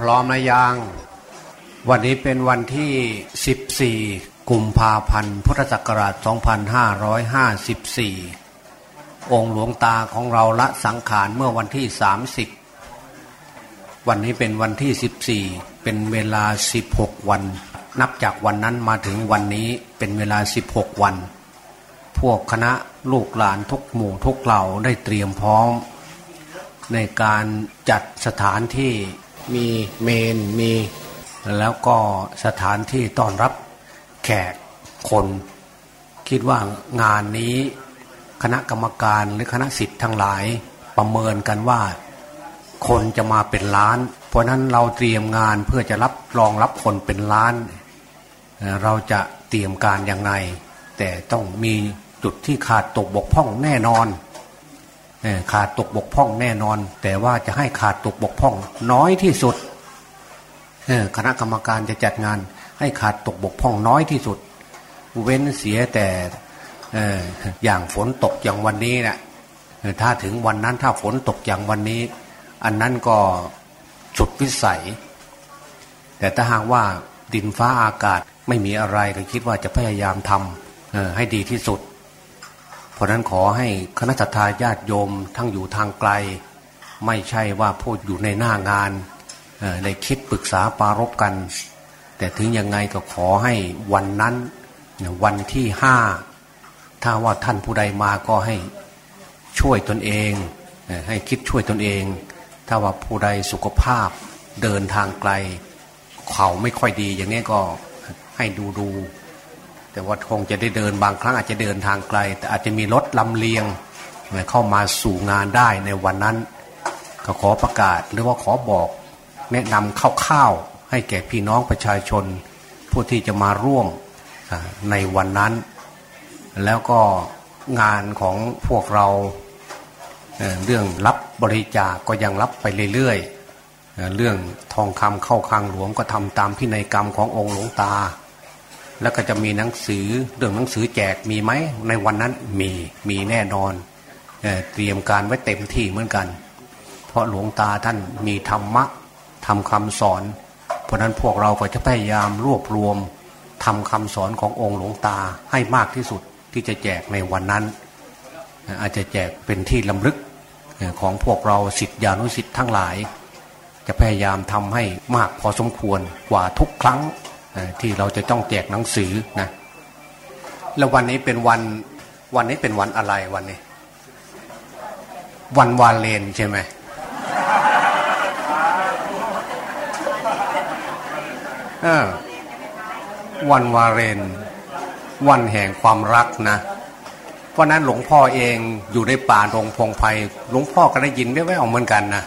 พร้อมนะยัง วันนี้เป็นวันที่ 14 กุมภาพันธ์พุทธศักราช 2554 องค์หลวงตาของเราละสังขารเมื่อวันที่ 30 วันนี้เป็นวันที่ 14 เป็นเวลา 16 วัน นับจากวันนั้นมาถึงวันนี้เป็นเวลา 16 วัน พวกคณะลูกหลานทุกหมู่ทุกเหล่าได้เตรียมพร้อม ในการจัดสถานที่ มีเมนมี แล้วก็สถานที่ต้อนรับแขกคน คิดว่างานนี้คณะกรรมการหรือคณะสิทธิ์ทั้งหลายประเมินกันว่า คนจะมาเป็นล้าน เพราะนั้นเราเตรียมงานเพื่อจะรับรองรับคนเป็นล้าน เราจะเตรียมการอย่างไรแต่ต้องมีจุดที่ขาดตกบกพร่องแน่นอน ขาดตกบกพร่องแน่นอน แต่ว่าจะให้ขาดตกบกพร่อง น้อยที่สุดคณะกรรมการจะจัดงาน ให้ขาดตกบกพร่องน้อยที่สุด เว้นเสียแต่อย่างฝนตกอย่างวันนี้นะถ้าถึงวันนั้นถ้าฝนตกอย่างวันนี้ อันนั้นก็จุดวิสัย แต่ถ้าหากว่าดินฟ้าอากาศไม่มีอะไรก็คิดว่าจะพยายามทำให้ดีที่สุด เพราะนั้นขอให้คณะทาญาติโยมทั้งอยู่ทางไกล ไม่ใช่ว่าพูดอยู่ในหน้างานในคิดปรึกษาปารบกัน แต่ถึงยังไงก็ขอให้วันนั้นวันที่ห้าถ้าว่าท่านผู้ใดมาก็ให้ช่วยตนเอง ให้คิดช่วยตนเอง ถ้าว่าผู้ใดสุขภาพเดินทางไกล เขาไม่ค่อยดีอย่างนี้ก็ให้ดูดู แต่ว่าคงจะได้เดินบางครั้งอาจจะเดินทางไกล แต่อาจจะมีรถลำเลียงเข้ามาสู่งานได้ในวันนั้น ก็ขอประกาศหรือว่าขอบอก แนะนำคร่าวๆให้แก่พี่น้องประชาชน ผู้ที่จะมาร่วมในวันนั้น แล้วก็งานของพวกเราเรื่องรับบริจาคกก็ยังรับไปเรื่อยๆเรื่องทองคำเข้าคลังหลวงก็ทำตามพินัยกรรมขององค์หลวงตา แล้วก็จะมีหนังสือเรื่องหนังสือแจกมีไหมในวันนั้นมีมีแน่นอนเเตรียมการไว้เต็มที่เหมือนกัน เพราะหลวงตาท่านมีธรรมะทำคำสอน เพราะนั้นพวกเราก็จะพยายามรวบรวมทำคำสอนขององค์หลวงตาให้มากที่สุดที่จะแจกในวันนั้น อาจจะแจกเป็นที่ลำลึกของพวกเราสิทธิานุสิทธิ์ทั้งหลาย จะพยายามทำให้มากพอสมควรกว่าทุกครั้ง ที่เราจะต้องแจกหนังสือนะแล้ววันนี้เป็นวันวันนี้เป็นวันอะไรวันนี้ วันวาเลนใช่ไหมวันวาเลน วันแห่งความรักนะเพราะนั้นหลวงพ่อเองอยู่ในป่าตรงพงไพหลวงพ่อก็ได้ยินแว่วๆเหมือนกันนะ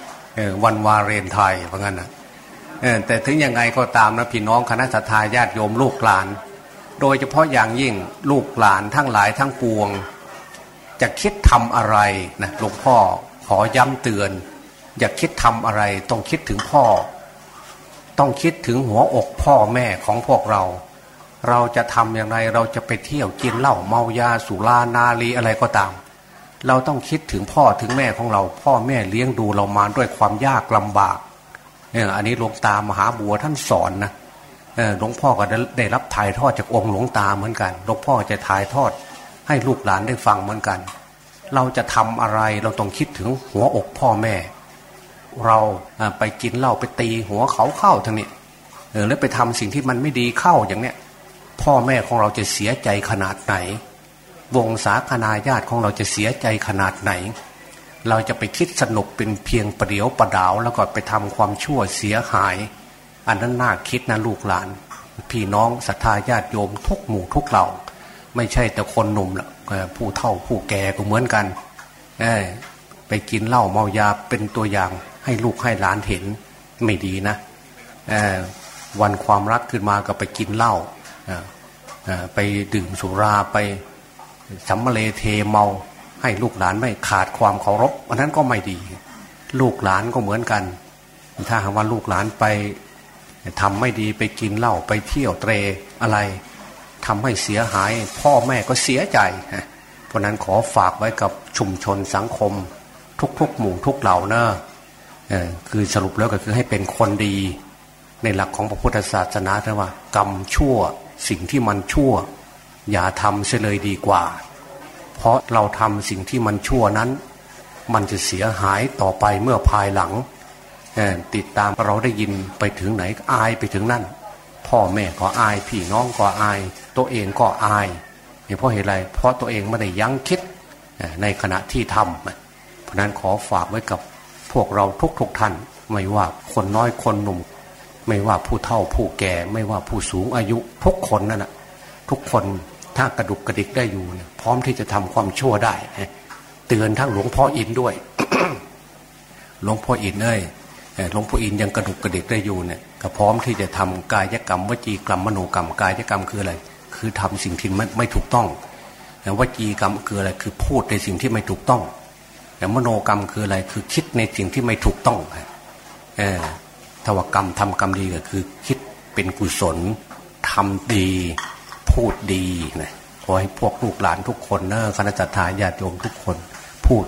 วันวาเลนไทยเพราะงั้นนะ แต่ถึงยังไงก็ตามนะพี่น้องคณะสัตยาญาติโยมลูกหลาน โดยเฉพาะอย่างยิ่งลูกหลานทั้งหลายทั้งปวง จะคิดทำอะไรนะหลวงพ่อขอย้ำเตือน อย่าคิดทำอะไร ต้องคิดถึงพ่อ ต้องคิดถึงหัวอกพ่อแม่ของพวกเรา เราจะทำอย่างไรเราจะไปเที่ยวกินเหล้าเมายาสุรานารีอะไรก็ตาม เราต้องคิดถึงพ่อถึงแม่ของเรา พ่อแม่เลี้ยงดูเรามาด้วยความยากลำบาก นี่ยอันนี้หลวงตามหาบัวท่านสอนนะหลวงพ่อก็ได้รับถ่ายทอดจากองค์หลวงตาเหมือนกัน หลวงพ่อจะถ่ายทอดให้ลูกหลานได้ฟังเหมือนกัน เราจะทำอะไรเราต้องคิดถึงหัวอกพ่อแม่ เราไปกินเหล้าไปตีหัวเขาเข้าทั้งนี้แล้วไปทำสิ่งที่มันไม่ดีเข้าอย่างเนี้ยพ่อแม่ของเราจะเสียใจขนาดไหน วงศาคณาญาติของเราจะเสียใจขนาดไหน เราจะไปคิดสนุกเป็นเพียงประเดียวประดาว แล้วก็ไปทำความชั่วเสียหาย อันนั้นน่าคิดนะลูกหลาน พี่น้องศรัทธาญาติโยมทุกหมู่ทุกเหล่า ไม่ใช่แต่คนหนุ่มละผู้เฒ่าผู้แก่ก็เหมือนกันไปกินเหล้าเมายาเป็นตัวอย่างให้ลูกให้หลานเห็นไม่ดีนะวันความรักขึ้นมาก็ไปกินเหล้าไปดื่มสุราไปสัมเลเทเมา ให้ลูกหลานไม่ขาดความเคารพอันนั้นก็ไม่ดี ลูกหลานก็เหมือนกัน ถ้าหากว่าลูกหลานไปทำไม่ดีไปกินเหล้าไปเที่ยวเตรอะไรทำให้เสียหาย พ่อแม่ก็เสียใจ เพราะนั้นขอฝากไว้กับชุมชนสังคม ทุกๆ หมู่ทุกเหล่าเนอะคือสรุปแล้วก็คือให้เป็นคนดี ในหลักของพระพุทธศาสนาแต่ว่ากรรมชั่วสิ่งที่มันชั่ว อย่าทำเสียเลยดีกว่า เพราะเราทำสิ่งที่มันชั่วนั้น มันจะเสียหายต่อไปเมื่อภายหลัง ติดตามเราได้ยินไปถึงไหนอายไปถึงนั่น พ่อแม่ก็อาย พี่น้องก็อาย ตัวเองก็อายเพราะเหตุไรเพราะตัวเองไม่ได้ยั้งคิดในขณะที่ทำเพราะนั้นขอฝากไว้กับพวกเราทุกๆทท่าน ไม่ว่าคนน้อยคนหนุ่ม ไม่ว่าผู้เฒ่าผู้แก่ ไม่ว่าผู้สูงอายุทุกคนนั่นแหะทุกคน ถ้ากระดุกกระดิกได้อยู่พร้อมที่จะทำความชั่วได้เตือนทั้งหลวงพ่ออินด้วยหลวงพ่ออินเอ้ยหลวงพ่ออินยังกระดุกกระดิกได้อยู่เนี่ยก็พร้อมที่จะทำกายกรรมวจีกรรมมโนกรรมกายกรรมคืออะไร คือทำสิ่งที่ไม่ไม่ถูกต้องวจีกรรมคืออะไร คือพูดในสิ่งที่ไม่ถูกต้องแต่มโนกรรมคืออะไร คือคิดในสิ่งที่ไม่ถูกต้องเออทวกรรมทำกรรมดีก็คือ คิดเป็นกุศลทำดี พูดดีนะขอให้พวกลูกหลานทุกคนเนอะคณะทาญาติโยมทุกคนพูด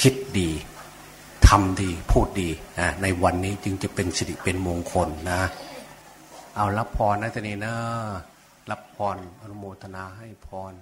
คิดดีทำดีพูดดีนะในวันนี้จึงจะเป็นสิริเป็นมงคลนะ เอารับพรนะทีนี้นะ รับพรอนุโมทนาให้พร